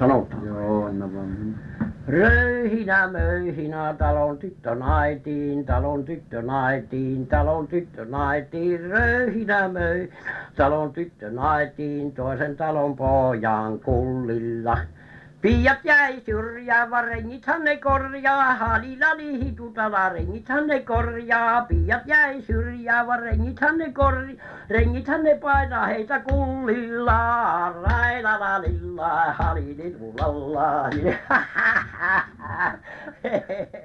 sanotaan. Joo, ennen vanhin. Röyhinä möyhinä talon tyttö naitiin, talon tyttö naitiin, talon tyttö naitiin, röyhinä möy. Talon tyttö naitiin toisen talon pojan kullilla. Piiat jäi syrjään, vaan rengithän ne korjaa, halilali hitutala, rengithän ne korjaa. Piiat jäi syrjään, vaan rengithän ne korjaa, rengithän ne painaa heitä kullilla. Halilullah, halilullah.